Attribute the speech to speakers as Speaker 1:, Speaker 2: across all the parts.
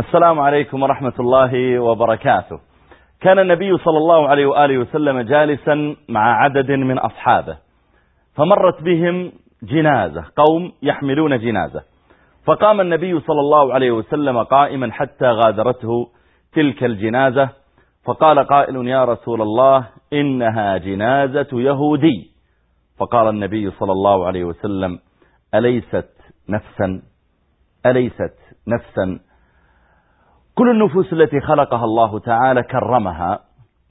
Speaker 1: السلام عليكم ورحمة الله وبركاته. كان النبي صلى الله عليه وآله وسلم جالسا مع عدد من أصحابه. فمرت بهم جنازة قوم يحملون جنازة. فقام النبي صلى الله عليه وسلم قائما حتى غادرته تلك الجنازة. فقال قائل يا رسول الله إنها جنازة يهودي. فقال النبي صلى الله عليه وسلم أليست نفسا أليست نفسا؟ كل النفوس التي خلقها الله تعالى كرمها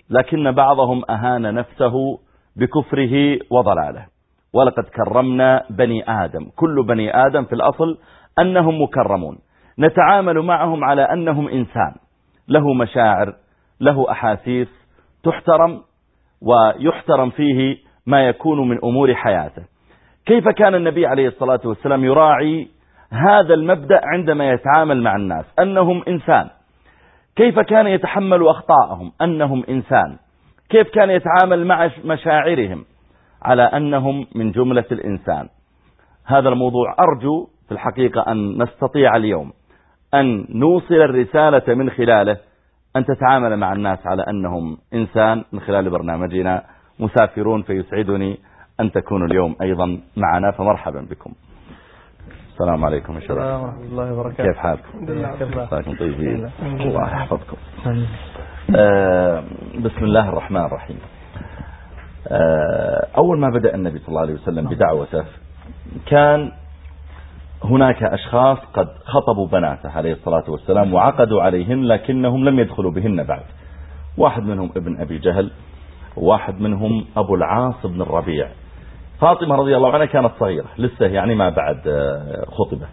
Speaker 1: لكن بعضهم أهان نفسه بكفره وضلاله. ولقد كرمنا بني آدم. كل بني آدم في الأصل أنهم مكرمون. نتعامل معهم على أنهم إنسان. له مشاعر له أحاسيس تحترم ويحترم فيه ما يكون من أمور حياته. كيف كان النبي عليه الصلاة والسلام يراعي هذا المبدأ عندما يتعامل مع الناس؟ أنهم إنسان. كيف كان يتحمل أخطاءهم؟ أنهم إنسان. كيف كان يتعامل مع مشاعرهم؟ على أنهم من جملة الإنسان. هذا الموضوع أرجو في الحقيقة أن نستطيع اليوم أن نوصل الرسالة من خلاله أن تتعامل مع الناس على أنهم إنسان من خلال برنامجنا مسافرون فيسعدني. أن تكونوا اليوم أيضا معنا فمرحبا بكم. السلام عليكم يا شباب.
Speaker 2: السلام ورحمة الله وبركاته.
Speaker 1: كيف حالكم؟
Speaker 2: كيف
Speaker 1: طيبين. الله يحفظكم. آه بسم الله الرحمن الرحيم. آه أول ما بدأ النبي صلى الله عليه وسلم بدعوته كان هناك أشخاص قد خطبوا بناته عليه الصلاة والسلام وعقدوا عليهن لكنهم لم يدخلوا بهن بعد. واحد منهم ابن أبي جهل واحد منهم أبو العاص بن الربيع. فاطمة رضي الله عنها كانت صغيرة لسه يعني ما بعد آه، خطبت.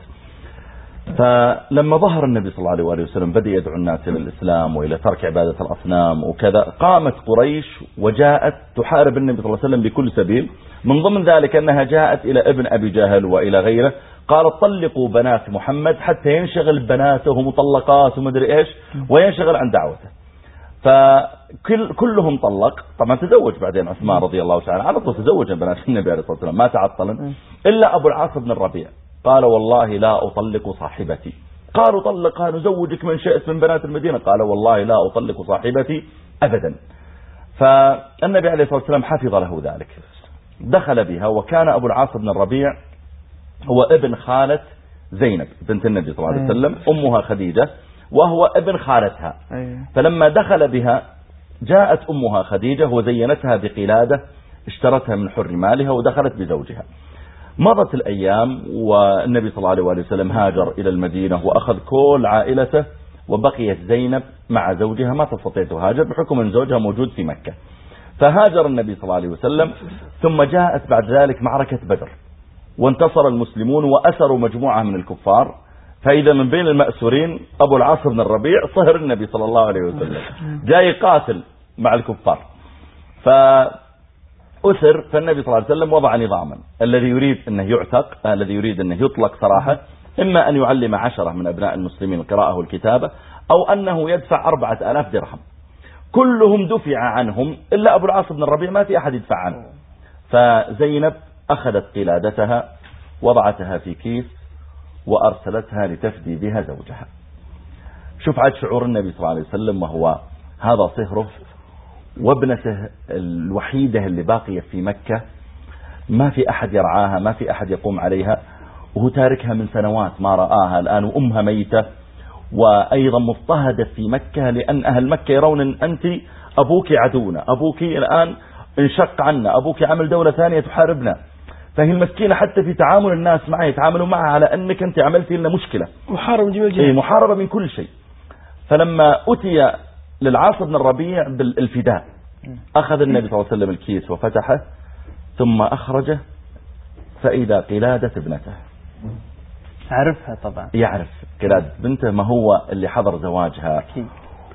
Speaker 1: فلما ظهر النبي صلى الله عليه وسلم بدأ يدعو الناس إلى الإسلام وإلى ترك عبادة الأصنام وكذا قامت قريش وجاءت تحارب النبي صلى الله عليه وسلم بكل سبيل. من ضمن ذلك أنها جاءت إلى ابن أبي جهل وإلى غيره قالت طلقوا بنات محمد حتى ينشغل بناته مطلقات ومدري إيش وينشغل عن دعوته. فكل كلهم طلق. طبعا تزوج بعدين عثمان رضي الله تعالى على طول تزوج بنات النبي عليه الصلاة والسلام. ما تعطلا إلا أبو العاص بن الربيع. قال والله لا أطلق صاحبتي. قالوا طلقها نزوجك من شئت من بنات المدينة. قال والله لا أطلق صاحبتي أبدا. فالنبي عليه الصلاة والسلام حفظ له ذلك. دخل بها وكان أبو العاص بن الربيع هو ابن خالة زينب بنت النبي صلى الله عليه وسلم. أمها خديجة. وهو ابن خالتها. فلما دخل بها جاءت أمها خديجة وزينتها بقلادة اشترتها من حر مالها ودخلت بزوجها. مضت الأيام والنبي صلى الله عليه وسلم هاجر إلى المدينة وأخذ كل عائلته وبقيت زينب مع زوجها ما تستطيع تهاجر بحكم أن زوجها موجود في مكة. فهاجر النبي صلى الله عليه وسلم ثم جاءت بعد ذلك معركة بدر. وانتصر المسلمون وأسروا مجموعة من الكفار. فإذا من بين المأسورين أبو العاص بن الربيع صهر النبي صلى الله عليه وسلم. جاء يقاتل مع الكفار. فأسر فالنبي صلى الله عليه وسلم وضع نظاما. الذي يريد أنه يعتق الذي يريد أنه يطلق صراحة إما أن يعلم عشرة من أبناء المسلمين القراءة والكتابة أو أنه يدفع أربعة آلاف درهم. كلهم دفع عنهم إلا أبو العاص بن الربيع ما في أحد يدفع عنه. فزينب أخذت قلادتها وضعتها في كيس وأرسلتها لتفدي بها زوجها. شوف عاد شعور النبي صلى الله عليه وسلم وهو هذا صهره وابنته الوحيدة اللي باقية في مكة. ما في أحد يرعاها ما في أحد يقوم عليها. وهو تاركها من سنوات ما رآها. الآن وأمها ميتة. وأيضا مضطهدة في مكة لأن أهل مكة يرون أن أنت أبوك عدونا. أبوك الآن انشق عنا. أبوك عمل دولة ثانية تحاربنا. فهي المسكينة حتى في تعامل الناس معها يتعاملوا معها على أنك أنت عملتي لنا مشكلة.
Speaker 2: محارب جميل
Speaker 1: إيه محاربة من كل شيء. فلما أتي للعاص بن الربيع بالفداء أخذ النبي صلى الله عليه وسلم الكيس وفتحه ثم أخرجه فإذا قلادة ابنته.
Speaker 2: عرفها طبعا.
Speaker 1: يعرف قلادة بنته ما هو اللي حضر زواجها
Speaker 2: أكيد.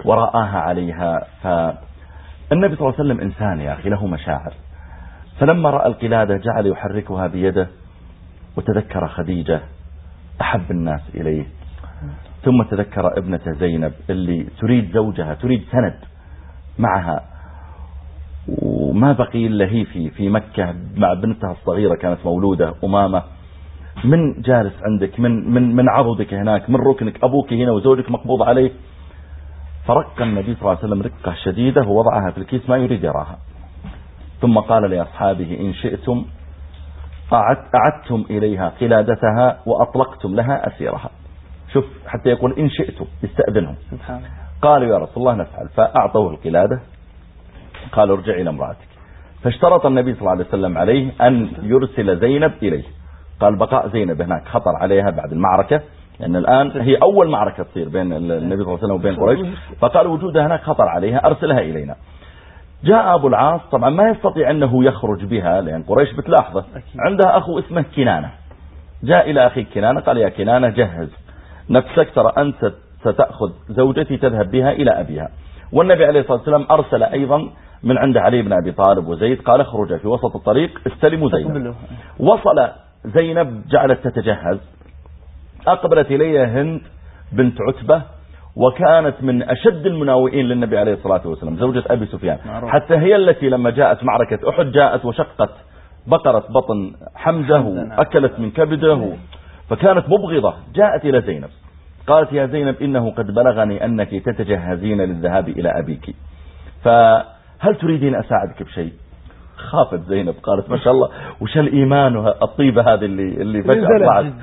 Speaker 1: ورآها عليها. فالنبي صلى الله عليه وسلم إنسان يا أخي له مشاعر. فلما رأى القلادة جعل يحركها بيده وتذكر خديجة أحب الناس إليه. ثم تذكر ابنة زينب اللي تريد زوجها تريد سند معها. وما بقي إلا هي في, في مكة مع بنتها الصغيرة كانت مولودة أمامة. من جالس عندك؟ من من من عضدك هناك؟ من ركنك؟ أبوك هنا وزوجك مقبوض عليه. فرق النبي صلى الله عليه وسلم رقة شديدة ووضعها في الكيس ما يريد يراها. ثم قال لأصحابه إن شئتم أعدتم إليها قلادتها وأطلقتم لها أسيرها. شوف حتى يقول إن شئتم يستأذنهم قالوا يا رسول الله نفعل فأعطوه القلادة. قالوا ارجع إلى امرأتك. فاشترط النبي صلى الله عليه وسلم عليه أن يرسل زينب إليه. قال بقاء زينب هناك خطر عليها بعد المعركة لأن الآن هي أول معركة تصير بين النبي صلى الله عليه وسلم وبين قريش. فقال وجودها هناك خطر عليها أرسلها إلينا. جاء أبو العاص طبعا ما يستطيع أنه يخرج بها لأن قريش بتلاحظه. عندها أخو اسمه كنانة. جاء إلى أخي كنانة قال يا كنانة جهز نفسك ترى أنت ستأخذ زوجتي تذهب بها إلى أبيها. والنبي عليه الصلاة والسلام أرسل أيضا من عند علي بن أبي طالب وزيد قال اخرج في وسط الطريق استلموا زينب. وصل زينب جعلت تتجهز. أقبلت إلي هند بنت عتبة وكانت من أشد المناوئين للنبي عليه الصلاة والسلام زوجة أبي سفيان. حتى هي التي لما جاءت معركة أحد جاءت وشقت بقرة بطن حمزة وأكلت من كبده. فكانت مبغضة. جاءت إلى زينب. قالت يا زينب إنه قد بلغني أنك تتجهزين للذهاب إلى أبيك. فهل تريدين أساعدك بشيء؟ خافت زينب قالت ما شاء الله وش الإيمان الطيبة هذه اللي اللي فجأة طلعت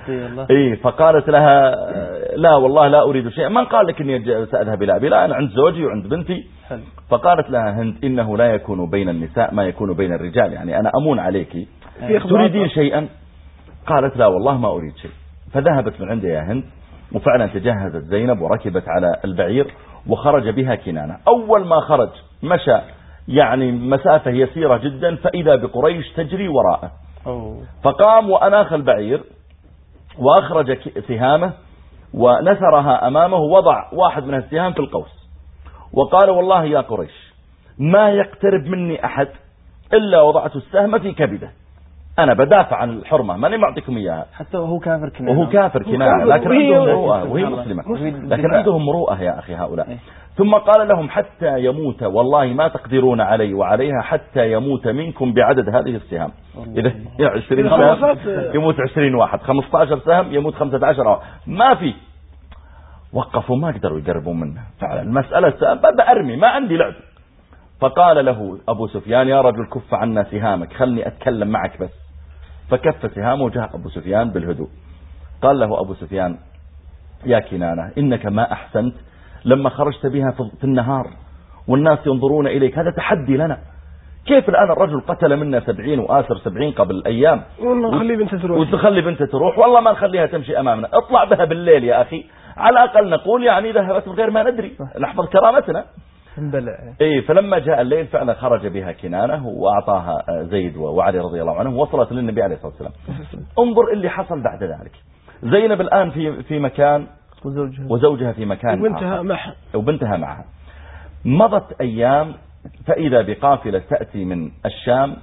Speaker 1: إيه فقالت لها لا والله لا أريد شيء من قال لك إني سأذهب إلى أبي؟ لا أنا عند زوجي وعند بنتي. فقالت لها هند إنه لا يكون بين النساء ما يكون بين الرجال. يعني أنا أمون عليك. تريدين شيئا؟ قالت لا والله ما أريد شيء. فذهبت من عندها يا هند وفعلا تجهزت زينب وركبت على البعير وخرج بها كنانة. أول ما خرج مشى يعني مسافة يسيرة جدا فإذا بقريش تجري وراءه. فقام وأناخ البعير وأخرج سهامه ونثرها أمامه وضع واحد من السهام في القوس. وقال والله يا قريش ما يقترب مني أحد إلا وضعت السهم في كبده. أنا بدافع عن الحرمة ماني معطيكم إياها.
Speaker 2: حتى وهو كافر كنانة.
Speaker 1: وهو كافر كنانة لكن عندهم مروءة وهي مسلمة. لكن عندهم مروءة يا أخي هؤلاء. إيه. ثم قال لهم حتى يموت والله ما تقدرون علي وعليها حتى يموت منكم بعدد هذه السهام إذا 20 سهم يموت 20 واحد. 15 سهم يموت 15 ما في. وقفوا ما قدروا يقربون منه. فعلا المسألة بأرمي ما عندي لعب. فقال له أبو سفيان يا رجل كف عنا سهامك خلني أتكلم معك بس. فكف سهامه وجاء أبو سفيان بالهدوء. قال له أبو سفيان يا كنانة إنك ما أحسنت لما خرجت بها في النهار والناس ينظرون إليك هذا تحدي لنا. كيف الآن الرجل قتل منا سبعين وآسر سبعين قبل أيام
Speaker 2: والله نخلي بنته تروح.
Speaker 1: وتخلي بنته تروح. والله ما نخليها تمشي أمامنا. اطلع بها بالليل يا أخي. على الأقل نقول يعني ذهبت من غير ما ندري. نحفظ كرامتنا. اي فلما جاء الليل فعلا خرج بها كنانة وأعطاها زيد وعلي رضي الله عنهم وصلت للنبي عليه الصلاة والسلام. انظر اللي حصل بعد ذلك. زينب الآن في في مكان وزوجها, وزوجها في مكان
Speaker 2: وبنتها معها.
Speaker 1: وبنتها معها. مضت أيام فإذا بقافلة تأتي من الشام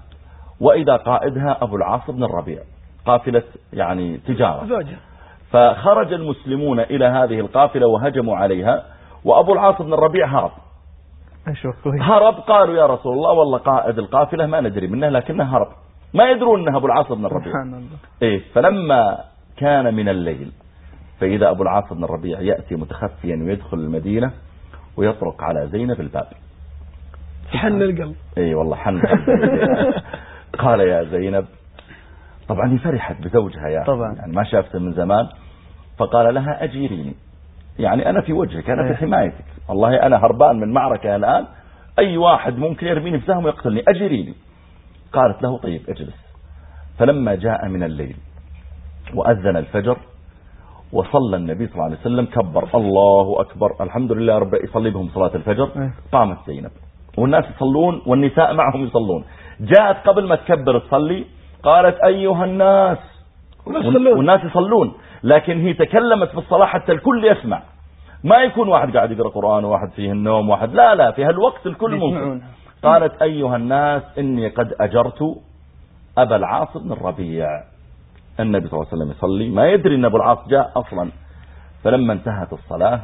Speaker 1: وإذا قائدها أبو العاص بن الربيع. قافلة يعني تجارة.
Speaker 2: زوجها.
Speaker 1: فخرج المسلمون إلى هذه القافلة وهجموا عليها وأبو العاص بن الربيع هرب. هرب قالوا يا رسول الله والله قائد القافلة ما ندري منه لكنه هرب. ما يدرون إنه أبو العاص بن الربيع. إيه فلما كان من الليل فإذا أبو العاص بن الربيع يأتي متخفيا ويدخل المدينة ويطرق على زينب الباب.
Speaker 2: حن القلب.
Speaker 1: اي والله حن قال يا زينب طبعا هي فرحت بزوجها يا طبعا. يعني ما شافته من زمان فقال لها أجيريني. يعني أنا في وجهك أنا في إيه. حمايتك. والله أنا هربان من معركة الآن أي واحد ممكن يرميني بسهم ويقتلني أجريني قالت له طيب اجلس. فلما جاء من الليل وأذن الفجر وصلى النبي صلى الله عليه وسلم كبر. الله أكبر. الحمد لله رب يصلي بهم صلاة الفجر. إيه. قامت زينب. والناس يصلون والنساء معهم يصلون. جاءت قبل ما تكبر تصلي قالت أيها الناس والناس يصلون. لكن هي تكلمت في الصلاة حتى الكل يسمع. ما يكون واحد قاعد يقرأ قرآن وواحد فيه النوم واحد. لا لا في هالوقت الكل ممكن قالت أيها الناس إني قد أجرت أبا العاص بن الربيع. النبي صلى الله عليه وسلم يصلي. ما يدري أن أبو العاص جاء أصلا. فلما انتهت الصلاة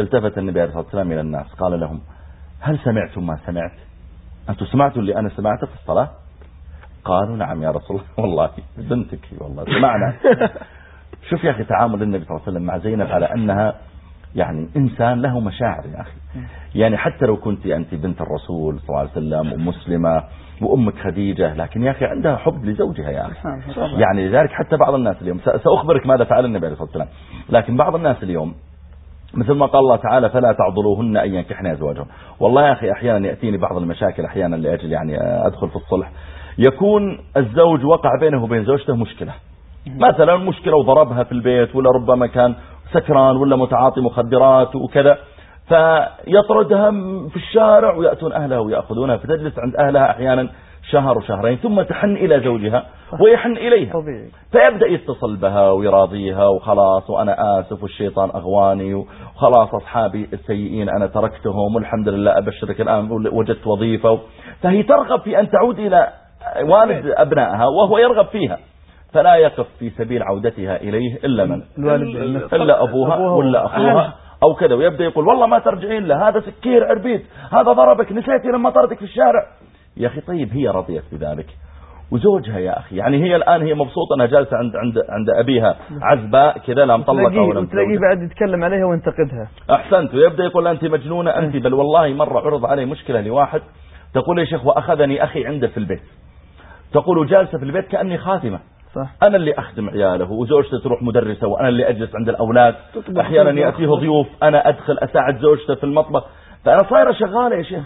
Speaker 1: التفت النبي عليه الصلاة والسلام إلى الناس. قال لهم هل سمعتم ما سمعت؟ أنتم سمعتوا اللي أنا سمعته في الصلاة؟ قالوا نعم يا رسول الله. والله بنتك والله. سمعنا. شوف يا أخي تعامل النبي صلى الله عليه وسلم مع زينب على أنها يعني إنسان له مشاعر يا أخي. يعني حتى لو كنت أنت بنت الرسول صلى الله عليه وسلم ومسلمة وأمك خديجة لكن يا أخي عندها حب لزوجها يا أخي. يعني لذلك حتى بعض الناس اليوم سأخبرك ماذا فعل النبي عليه الصلاة والسلام. لكن بعض الناس اليوم مثل ما قال الله تعالى فلا تعضلوهن أن ينكحن أزواجهم والله يا أخي أحيانا يأتيني بعض المشاكل أحيانا لأجل يعني أدخل في الصلح. يكون الزوج وقع بينه وبين زوجته مشكلة. مثلا مشكلة وضربها في البيت ولا ربما كان سكران ولا متعاطي مخدرات وكذا فيطردها في الشارع ويأتون أهلها ويأخذونها فتجلس عند أهلها أحيانا شهر وشهرين ثم تحن إلى زوجها ويحن إليها. فيبدأ يتصل بها ويراضيها وخلاص وأنا آسف والشيطان أغواني وخلاص أصحابي السيئين أنا تركتهم والحمد لله أبشرك الآن وجدت وظيفة. فهي ترغب في أن تعود إلى والد أبنائها وهو يرغب فيها فلا يقف في سبيل عودتها إليه إلا من؟ إلا أبوها. ولا أخوها. أو كذا ويبدأ يقول والله ما ترجعين له هذا سكير عربيد هذا ضربك نسيتي لما طردك في الشارع. يا أخي طيب هي رضيت بذلك. وزوجها يا أخي يعني هي الآن هي مبسوطة أنها جالسة عند عند عند أبيها عزباء كذا لا مطلقة
Speaker 3: ولا وتلاقيه بعد يتكلم عليها وينتقدها.
Speaker 1: أحسنت. ويبدأ يقول أنت مجنونة أنت بل والله مرة عرض علي مشكلة لواحد تقول يا شيخ وأخذني أخي عنده في البيت. تقول جالسة في البيت كأني خاتمة صح. أنا اللي أخدم عياله وزوجته تروح مدرسة وأنا اللي أجلس عند الأولاد. أحيانا يأتيه ضيوف أنا أدخل أساعد زوجته في المطبخ. فأنا صايرة شغالة يا شيخ.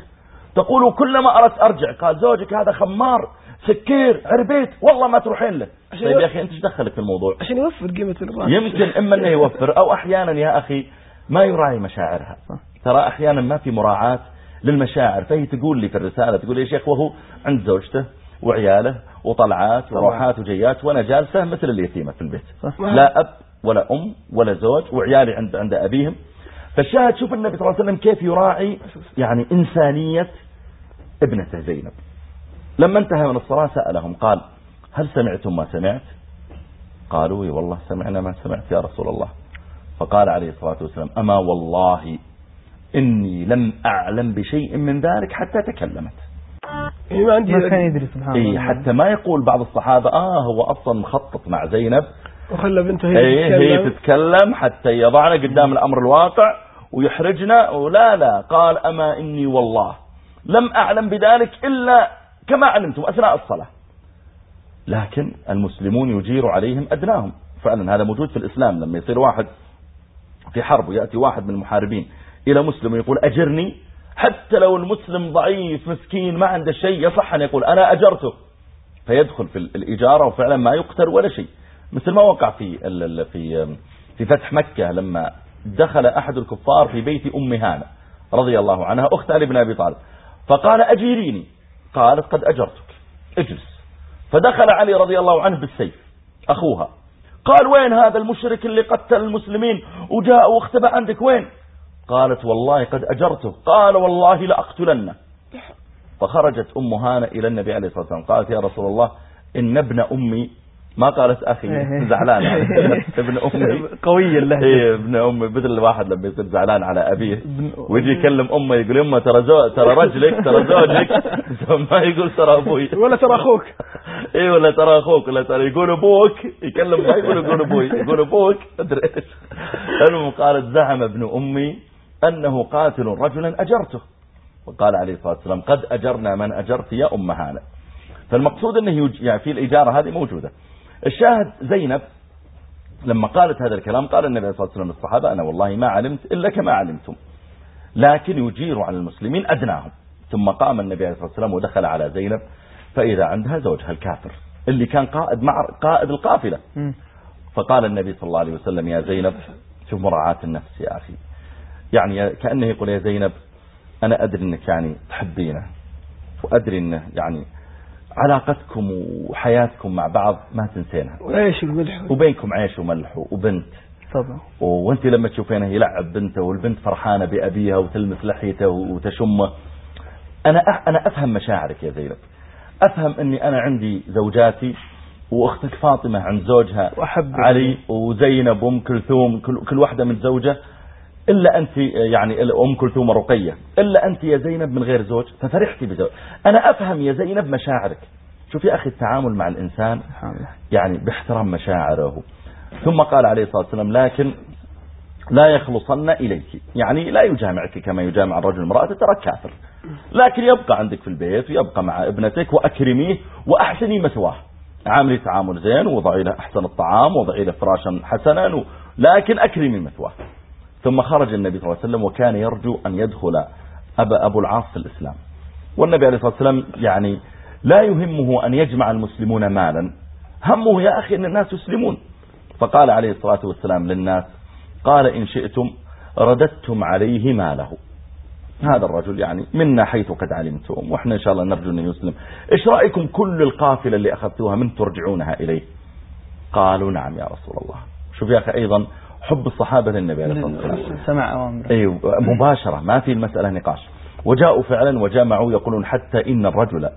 Speaker 1: تقول كلما أردت أرجع قال زوجك هذا خمار سكير عربيت والله ما تروحين له. طيب يا أخي أنت إيش دخلك في الموضوع؟
Speaker 2: عشان يوفر قيمة الرأس
Speaker 1: يمكن إما أنه يوفر أو أحيانا يا أخي ما يراعي مشاعرها. ترى أحيانا ما في مراعاة للمشاعر. فهي تقول لي في الرسالة تقول يا شيخ وهو عند زوجته وعياله وطلعات وروحات وجيات وأنا جالسة مثل اليتيمة في البيت. لا أب ولا أم ولا زوج وعيالي عند عند أبيهم. فالشاهد شوف النبي صلى الله عليه وسلم كيف يراعي يعني إنسانية ابنته زينب. لما انتهى من الصلاة سألهم قال هل سمعتم ما سمعت؟ قالوا والله سمعنا ما سمعت يا رسول الله. فقال عليه الصلاة والسلام أما والله إني لم أعلم بشيء من ذلك حتى تكلمت.
Speaker 3: ما عندي ما كان يدري سبحان
Speaker 1: إيه الله. حتى ما يقول بعض الصحابة آه هو أصلا مخطط مع زينب.
Speaker 2: وخلى بنته هي
Speaker 1: إيه هي تتكلم. حتى يضعنا قدام الأمر الواقع ويحرجنا. ولا لا قال أما إني والله لم أعلم بذلك إلا كما علمتم أثناء الصلاة. لكن المسلمون يجير عليهم أدناهم. فعلا هذا موجود في الإسلام. لما يصير واحد في حرب ويأتي واحد من المحاربين إلى مسلم ويقول أجرني؟ حتى لو المسلم ضعيف مسكين ما عنده شيء يصح أن يقول أنا أجرته. فيدخل في الإجارة وفعلا ما يقتل ولا شيء. مثل ما وقع في في في فتح مكة لما دخل أحد الكفار في بيت أم هانة رضي الله عنها أخت علي بن أبي طالب. فقال أجيريني؟ قالت قد أجرتك. اجلس. فدخل علي رضي الله عنه بالسيف أخوها. قال وين هذا المشرك اللي قتل المسلمين؟ وجاء واختبأ عندك وين؟ قالت والله قد أجرته. قال والله لأقتلنه فخرجت أم هانة إلى النبي عليه الصلاة والسلام. قالت يا رسول الله إن ابن أمي ما قالت أخي. زعلان. ابن أمي.
Speaker 3: قوية اللهجة.
Speaker 1: إيه ابن أمي بدل الواحد لما يصير زعلان على أبيه. ويجي يكلم أمه يقول أمه ترى. ترى رجلك ترى زوجك. ما يقول ترى أبوي.
Speaker 2: ولا ترى أخوك.
Speaker 1: إيه ولا ترى أخوك ولا ترى يقول أبوك. يكلم ما يقول يقول أبوي يقول أبوك. أدري إيش. المهم قالت زعم ابن أمي. أنه قاتل رجلا أجرته. وقال عليه الصلاة والسلام قد أجرنا من أجرت يا أم هانة فالمقصود أنه يعني في الإجارة هذه موجودة. الشاهد زينب لما قالت هذا الكلام قال النبي صلى الله عليه وسلم للصحابة أنا والله ما علمت إلا كما علمتم. لكن يجير على المسلمين أدناهم. ثم قام النبي عليه الصلاة والسلام ودخل على زينب فإذا عندها زوجها الكافر اللي كان قائد مع قائد القافلة. فقال النبي صلى الله عليه وسلم يا زينب شوف مراعاة النفس يا أخي. يعني كأنه يقول يا زينب أنا أدري أنك يعني تحبينه وأدري أنه يعني علاقتكم وحياتكم مع بعض ما تنسينها.
Speaker 2: وعيش وملح
Speaker 1: وبينكم عيش وملح وبنت.
Speaker 2: طبعا.
Speaker 1: وأنت لما تشوفينه يلعب بنته والبنت فرحانة بأبيها وتلمس لحيته وتشمه. أنا أنا أفهم مشاعرك يا زينب. أفهم أني أنا عندي زوجاتي وأختك فاطمة عند زوجها
Speaker 2: وأحب
Speaker 1: علي وزينب وأم كلثوم كل, كل واحدة من زوجة إلا أنت يعني أم كلثوم رقية إلا أنت يا زينب من غير زوج ففرحتي بزوج. أنا أفهم يا زينب مشاعرك. شوف يا أخي التعامل مع الإنسان يعني باحترام مشاعره. ثم قال عليه الصلاة والسلام لكن لا يخلصن إليك. يعني لا يجامعك كما يجامع الرجل المرأة ترى كافر. لكن يبقى عندك في البيت ويبقى مع ابنتك وأكرميه وأحسني مثواه. عاملي تعامل زين وضعي له أحسن الطعام وضعي له فراشا حسنا لكن أكرمي مثواه. ثم خرج النبي صلى الله عليه وسلم وكان يرجو أن يدخل أبا أبو العاص في الإسلام. والنبي عليه الصلاة والسلام يعني لا يهمه أن يجمع المسلمون مالا. همه يا أخي أن الناس يسلمون. فقال عليه الصلاة والسلام للناس قال إن شئتم رددتم عليه ماله. هذا الرجل يعني منا حيث قد علمتم وإحنا إن شاء الله نرجو أن يسلم. إيش رأيكم كل القافلة اللي أخذتوها؟ من ترجعونها إليه؟ قالوا نعم يا رسول الله. شوف يا أخي أيضا حب الصحابة للنبي عليه الصلاة والسلام.
Speaker 3: سمع أوامره.
Speaker 1: أيوة مباشرة ما في المسألة نقاش. وجاءوا فعلا وجامعوا يقولون حتى إن الرجل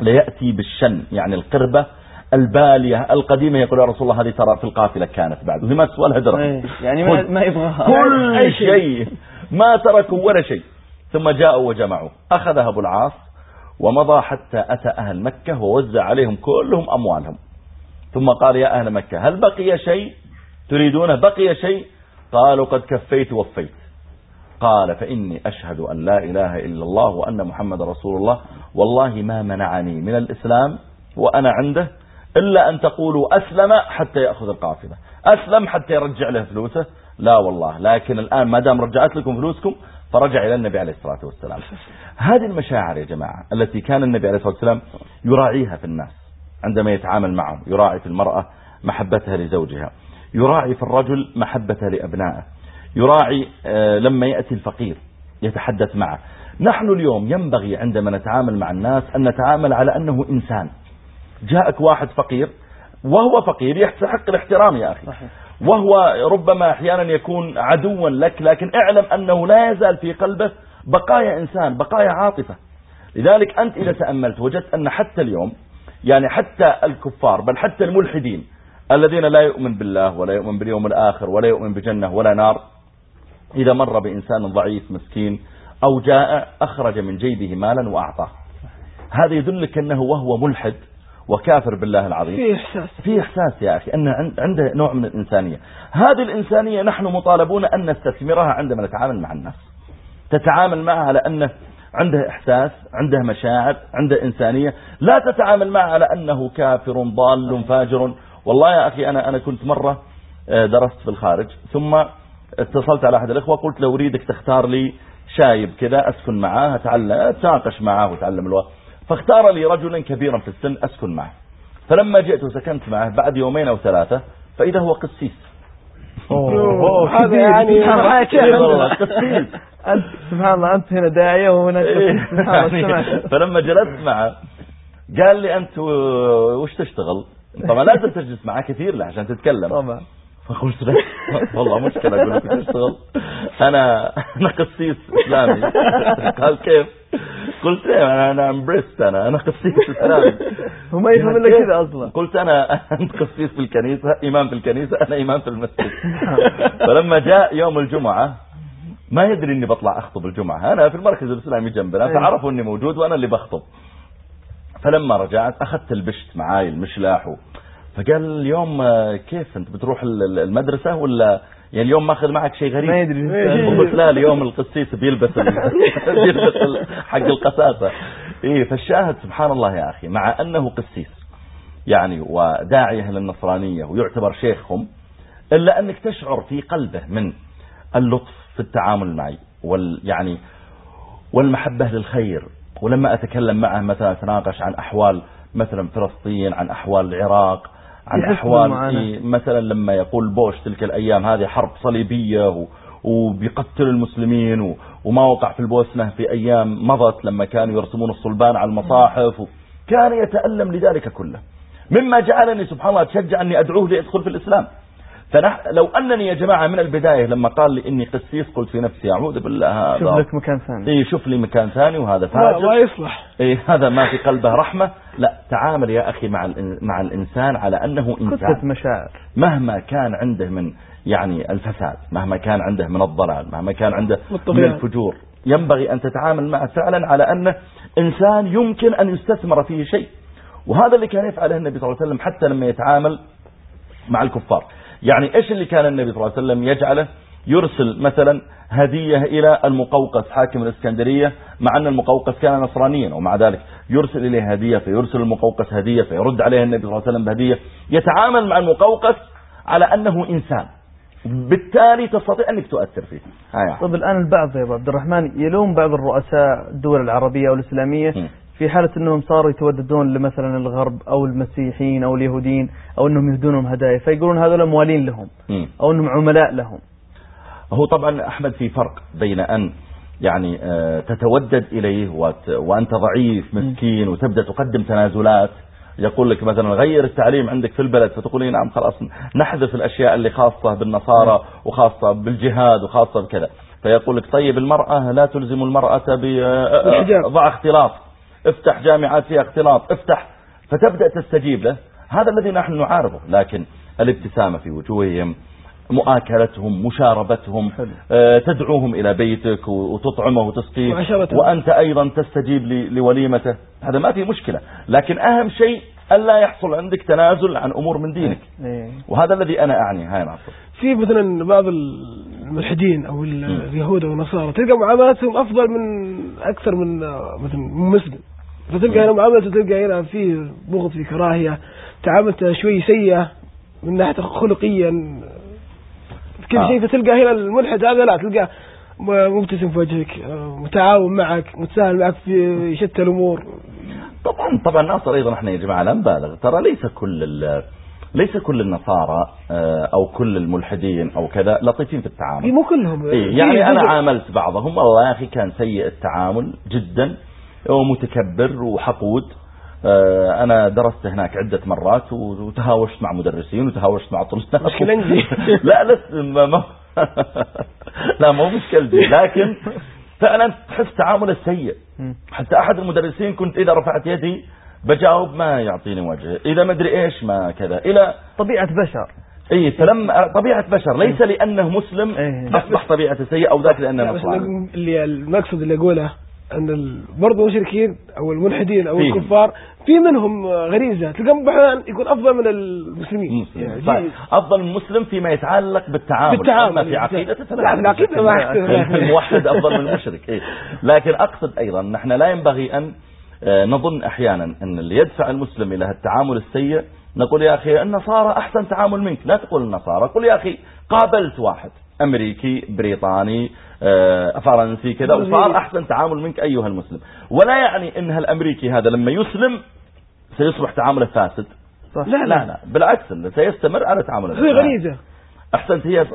Speaker 1: ليأتي بالشن يعني القربة البالية القديمة يقول يا رسول الله هذه ترى في القافلة كانت بعد. وهي ما تسوى الهجرة
Speaker 3: إيه، يعني ما, ما يبغاها
Speaker 1: كل شيء. ما تركوا ولا شيء. ثم جاءوا وجمعوا. أخذها أبو العاص ومضى حتى أتى أهل مكة ووزع عليهم كلهم أموالهم. ثم قال يا أهل مكة هل بقي شيء؟ تريدونه بقي شيء؟ قالوا قد كفيت وفيت قال فإني أشهد أن لا إله إلا الله وأن محمد رسول الله. والله ما منعني من الإسلام وأنا عنده إلا أن تقولوا أسلم حتى يأخذ القافلة. أسلم حتى يرجع له فلوسه. لا والله لكن الآن ما دام رجعت لكم فلوسكم فرجع إلى النبي عليه الصلاة والسلام. هذه المشاعر يا جماعة التي كان النبي عليه الصلاة والسلام يراعيها في الناس عندما يتعامل معهم يراعي في المرأة محبتها لزوجها. يراعي في الرجل محبته لأبنائه. يراعي آه، لما يأتي الفقير يتحدث معه. نحن اليوم ينبغي عندما نتعامل مع الناس أن نتعامل على أنه إنسان. جاءك واحد فقير وهو فقير يستحق الاحترام يا أخي. وهو ربما أحيانا يكون عدوا لك لكن اعلم أنه لا يزال في قلبه بقايا إنسان بقايا عاطفة. لذلك أنت إذا تأملت وجدت أن حتى اليوم يعني حتى الكفار بل حتى الملحدين الذين لا يؤمن بالله ولا يؤمن باليوم الآخر ولا يؤمن بجنة ولا نار إذا مر بإنسان ضعيف مسكين أو جائع أخرج من جيبه مالا وأعطاه. هذا يدلك أنه وهو ملحد وكافر بالله العظيم.
Speaker 2: في إحساس.
Speaker 1: في إحساس يا أخي أن عنده نوع من الإنسانية. هذه الإنسانية نحن مطالبون أن نستثمرها عندما نتعامل مع الناس. تتعامل معها على أنه عنده إحساس عنده مشاعر عنده إنسانية. لا تتعامل معه على أنه كافر ضال فاجر. والله يا أخي أنا, أنا كنت مرة آه، درست في الخارج ثم اتصلت على أحد الإخوة قلت له أريدك تختار لي شايب كذا أسكن معاه أتناقش معاه وتعلم الوقت فاختار لي رجلا كبيرا في السن أسكن معه. فلما جئت وسكنت معه بعد يومين أو ثلاثة فإذا هو قسيس.
Speaker 2: هذا يعني
Speaker 3: قسيس. أنت سبحان الله أنت هنا داعية وهنا
Speaker 1: إيه، فلما جلست معه قال لي أنت وش تشتغل؟ طبعا لازم تجلس معه كثير عشان تتكلم.
Speaker 3: طبعا.
Speaker 1: فقلت له والله مشكلة أقول لك تشتغل. أنا أنا قسيس إسلامي. قال كيف؟ قلت له أنا أنا امبرست أنا أنا قسيس إسلامي.
Speaker 3: هو ما يفهم إلا كذا أصلا.
Speaker 1: قلت أنا أنت قسيس في الكنيسة إمام في الكنيسة أنا إمام في المسجد. فلما جاء يوم الجمعة ما يدري إني بطلع أخطب الجمعة. أنا في المركز الإسلامي جنبنا إيه. فعرفوا إني موجود وأنا اللي بخطب. فلما رجعت أخذت البشت معاي المشلاح فقال اليوم آه، كيف أنت بتروح المدرسة ولا يعني اليوم ماخذ معك شيء غريب؟
Speaker 3: ما يدري.
Speaker 1: قلت لا اليوم القسيس بيلبس بيلبس حق القساسة إيه فالشاهد سبحان الله يا أخي مع أنه قسيس يعني وداعية للنصرانية ويعتبر شيخهم إلا أنك تشعر في قلبه من اللطف في التعامل معي وال يعني والمحبة للخير ولما أتكلم معه مثلا أتناقش عن أحوال مثلا فلسطين عن أحوال العراق عن أحوال إيه مثلا لما يقول بوش تلك الأيام هذه حرب صليبية وبيقتل المسلمين وما وقع في البوسنة في أيام مضت لما كانوا يرسمون الصلبان على المصاحف كان يتألم لذلك كله مما جعلني سبحان الله تشجع أني أدعوه ليدخل في الإسلام. لو أنني يا جماعة من البداية لما قال لي إني قسيس قلت في نفسي أعوذ بالله هذا.
Speaker 3: شوف لك مكان ثاني.
Speaker 1: إيه شوف لي مكان ثاني وهذا فاجر.
Speaker 2: ما يصلح.
Speaker 1: إيه هذا ما في قلبه رحمة. لا تعامل يا أخي مع مع الإنسان على أنه إنسان.
Speaker 3: مشاعر.
Speaker 1: مهما كان عنده من يعني الفساد مهما كان عنده من الضلال مهما كان عنده من الفجور ينبغي أن تتعامل معه فعلا على أنه إنسان يمكن أن يستثمر فيه شيء. وهذا اللي كان يفعله النبي صلى الله عليه وسلم حتى لما يتعامل مع الكفار. يعني إيش اللي كان النبي صلى الله عليه وسلم يجعله؟ يرسل مثلا هدية إلى المقوقس حاكم الإسكندرية مع أن المقوقس كان نصرانيا ومع ذلك يرسل إليه هدية فيرسل المقوقس هدية فيرد عليه النبي صلى الله عليه وسلم بهدية. يتعامل مع المقوقس على أنه إنسان. بالتالي تستطيع أنك تؤثر فيه.
Speaker 3: طيب الآن البعض يا أبو عبد الرحمن يلوم بعض الرؤساء الدول العربية أو الإسلامية في حالة أنهم صاروا يتوددون لمثلا الغرب أو المسيحيين أو اليهوديين أو أنهم يهدونهم هدايا فيقولون هذول موالين لهم أو أنهم عملاء لهم.
Speaker 1: هو طبعا أحمد في فرق بين أن يعني آه، تتودد إليه وأنت ضعيف مسكين وتبدأ تقدم تنازلات. يقول لك مثلا غير التعليم عندك في البلد فتقولين نعم خلاص نحذف الأشياء اللي خاصة بالنصارى وخاصة بالجهاد وخاصة بكذا. فيقول لك طيب المرأة لا تلزم المرأة بضع اختلاط. افتح جامعات فيها اختلاط افتح. فتبدأ تستجيب له. هذا الذي نحن نعارضه. لكن الابتسامة في وجوههم مؤاكلتهم مشاربتهم آه، تدعوهم إلى بيتك وتطعمه وتسقيه. وأنت أيضا تستجيب لوليمته. هذا ما في مشكلة. لكن أهم شيء ألا يحصل عندك تنازل عن أمور من دينك. إيه. وهذا الذي أنا أعني. هاي نعطل
Speaker 2: في مثلا بعض الملحدين أو اليهود أو النصارى تلقى معاملاتهم أفضل من أكثر من مثلا مسلم. فتلقى هنا معاملته تلقى هنا في بغض في كراهية. تعاملته شوي سيئة من ناحية خلقيا. كل آه. شيء فتلقى هنا الملحد هذا لا تلقاه مبتسم في وجهك متعاون معك متساهل معك في شتى الأمور.
Speaker 1: طبعا طبعا ناصر أيضا إحنا يا جماعة لا نبالغ. ترى ليس كل ليس كل النصارى آه، أو كل الملحدين أو كذا لطيفين في التعامل.
Speaker 2: مو كلهم.
Speaker 1: إيه يعني أنا عاملت بعضهم. والله يا أخي كان سيء التعامل جدا. ومتكبر وحقود. آه، أنا درست هناك عدة مرات وتهاوشت مع مدرسين وتهاوشت مع طلاب.
Speaker 2: مشكلة
Speaker 1: لا لا ما لا مو مشكلتي لكن فعلا تحس تعامله سيء حتى أحد المدرسين كنت إذا رفعت يدي بجاوب ما يعطيني وجه. إذا ما أدري إيش ما كذا. إلى
Speaker 3: طبيعة بشر.
Speaker 1: إي فلما طبيعة بشر. ليس لأنه مسلم إيه. اصبح طبيعته سيئة أو ذاك لأنه مسلم.
Speaker 2: اللي المقصد اللي أقوله أن برضه المشركين أو الملحدين أو فيه. الكفار في منهم غريزة. تلقى أحيانا يكون أفضل من المسلمين.
Speaker 1: يعني طيب. أفضل من المسلم فيما يتعلق بالتعامل.
Speaker 2: بالتعامل.
Speaker 1: في عقيدته
Speaker 2: العقيدة ما
Speaker 1: الموحد أفضل من المشرك. إيه؟ لكن أقصد أيضا نحن لا ينبغي أن آه، نظن أحيانا أن اللي يدفع المسلم إلى التعامل السيء نقول يا أخي النصارى أحسن تعامل منك. لا تقول النصارى قل يا أخي قابلت واحد. أمريكي بريطاني آه، فرنسي كذا وصار أحسن تعامل منك أيها المسلم. ولا يعني إن الامريكي هذا لما يسلم سيصبح تعامله فاسد. صح. لا لا لا. بالعكس سيستمر على تعامله.
Speaker 2: هي غريزة.
Speaker 1: أحسنت هي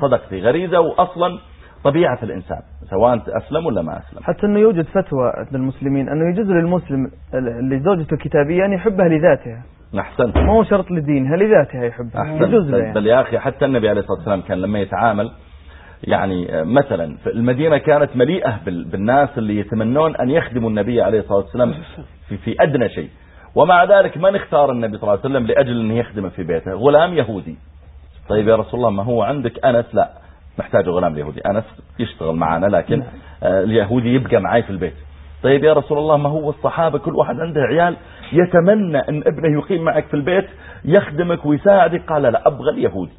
Speaker 1: صدقتي. غريزة واصلا طبيعة الإنسان سواء أسلم ولا ما أسلم.
Speaker 3: حتى أنه يوجد فتوى عند المسلمين أنه يجوز للمسلم اللي زوجته كتابية أن يحبها لذاتها.
Speaker 1: أحسنت.
Speaker 3: ما هو شرط لدينها لذاتها يحبها
Speaker 1: يجوز يعني. بل يا أخي حتى النبي عليه الصلاة والسلام كان لما يتعامل يعني مثلا المدينة كانت مليئة بالناس اللي يتمنون أن يخدموا النبي عليه الصلاة والسلام في, في أدنى شيء. ومع ذلك من اختار النبي صلى الله عليه وسلم لأجل أن يخدمه في بيته؟ غلام يهودي. طيب يا رسول الله ما هو عندك؟ أنس؟ لا. محتاج غلام يهودي. أنس يشتغل معنا لكن آه، اليهودي يبقى معي في البيت. طيب يا رسول الله ما هو الصحابة كل واحد عنده عيال يتمنى أن ابنه يقيم معك في البيت يخدمك ويساعدك؟ قال لا أبغى اليهودي.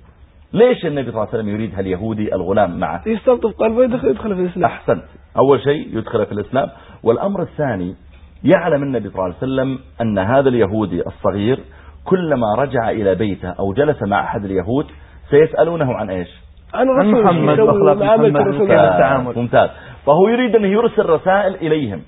Speaker 1: ليش النبي صلى الله عليه وسلم يريد هاليهودي الغلام معه؟
Speaker 2: يستلطف قلبه يدخل, يدخل في الإسلام.
Speaker 1: أحسنت. أول شيء يدخل في الإسلام. والأمر الثاني يعلم النبي صلى الله عليه وسلم أن هذا اليهودي الصغير كلما رجع إلى بيته أو جلس مع أحد اليهود سيسألونه عن إيش؟
Speaker 2: عن محمد.
Speaker 1: محمد. ممتاز. فهو يريد أن يرسل رسائل إليهم.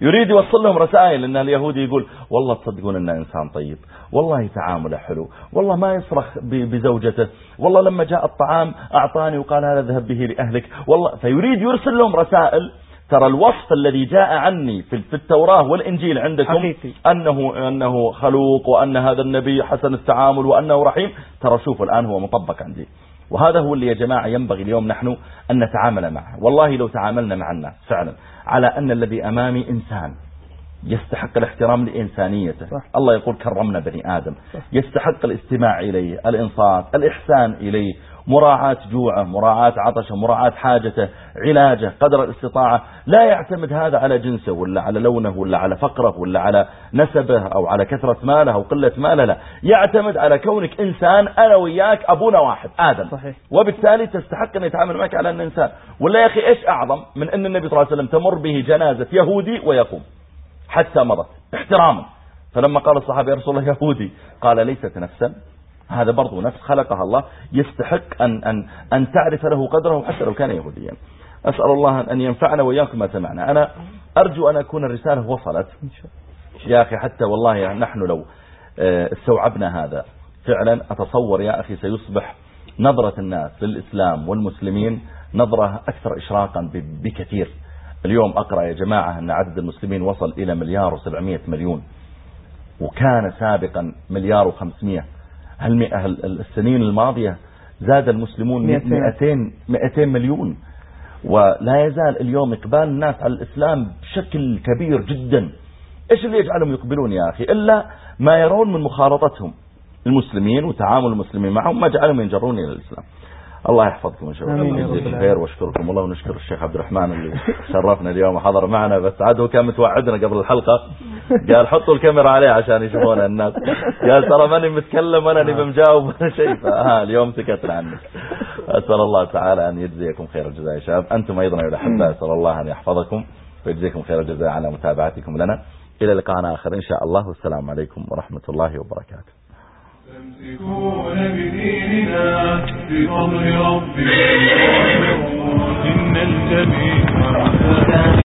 Speaker 1: يريد يوصل لهم رسائل. إن اليهودي يقول والله تصدقون إنه إنسان طيب. والله تعامله حلو. والله ما يصرخ بزوجته. والله لما جاء الطعام أعطاني وقال هذا ذهب به لأهلك. والله فيريد يرسل لهم رسائل. ترى الوصف الذي جاء عني في التوراة والإنجيل عندكم حقيقي. أنه, أنه خلوق وأن هذا النبي حسن التعامل وأنه رحيم. ترى شوفوا الآن هو مطبق عندي. وهذا هو اللي يا جماعة ينبغي اليوم نحن أن نتعامل معه. والله لو تعاملنا مع الناس فعلا على أن الذي أمامي إنسان. يستحق الاحترام لإنسانيته. صح. الله يقول كرمنا بني آدم. صح. يستحق الاستماع إليه الإنصات الإحسان إليه. مراعاة جوعه مراعاة عطشه مراعاة حاجته علاجه قدر الاستطاعة. لا يعتمد هذا على جنسه ولا على لونه ولا على فقره ولا على نسبه أو على كثرة ماله أو قلة ماله لا. يعتمد على كونك إنسان أنا وياك أبونا واحد آدم.
Speaker 3: صحيح.
Speaker 1: وبالتالي تستحق أن يتعامل معك على أن إنسان ولا يا أخي إيش أعظم من أن النبي صلى الله عليه وسلم تمر به جنازة يهودي ويقوم؟ حتى مضت احتراما. فلما قال الصحابة يا رسول الله يهودي قال ليست نفسا. هذا برضو نفس خلقها الله يستحق أن, أن, أن تعرف له قدره حتى لو كان يهوديا. أسأل الله أن ينفعنا وإياكم ما سمعنا. أنا أرجو أن أكون الرسالة وصلت. يا أخي حتى والله نحن لو آه، استوعبنا هذا. فعلا أتصور يا أخي سيصبح نظرة الناس للإسلام والمسلمين نظرة أكثر إشراقا بكثير. اليوم أقرأ يا جماعة أن عدد المسلمين وصل إلى مليار وسبعمية مليون. وكان سابقا مليار وخمسمية السنين الماضية زاد المسلمون 200 200 مليون. ولا يزال اليوم إقبال الناس على الإسلام بشكل كبير جدا. إيش اللي يجعلهم يقبلون يا أخي؟ إلا ما يرون من مخالطتهم المسلمين وتعامل المسلمين معهم ما جعلهم ينجرون إلى الإسلام. الله يحفظكم إن شاء الله. يجزيك الخير وأشكركم الله ونشكر الشيخ عبد الرحمن اللي شرفنا اليوم وحضر معنا. بس عاد هو كان متوعدنا قبل الحلقة. قال حطوا الكاميرا عليه عشان يشوفون الناس. قال ترى ماني متكلم وأنا اني بمجاوب ولا شيء. فها اليوم سكتنا عنك. أسأل الله تعالى أن يجزيكم خير الجزاء يا شباب. أنتم أيضا يا الاحباء أسأل الله أن يحفظكم ويجزيكم خير الجزاء على متابعتكم لنا. إلى لقاء آخر إن شاء الله. والسلام عليكم ورحمة الله وبركاته.
Speaker 4: تمسكون بديننا بفضل ربنا إن الجميع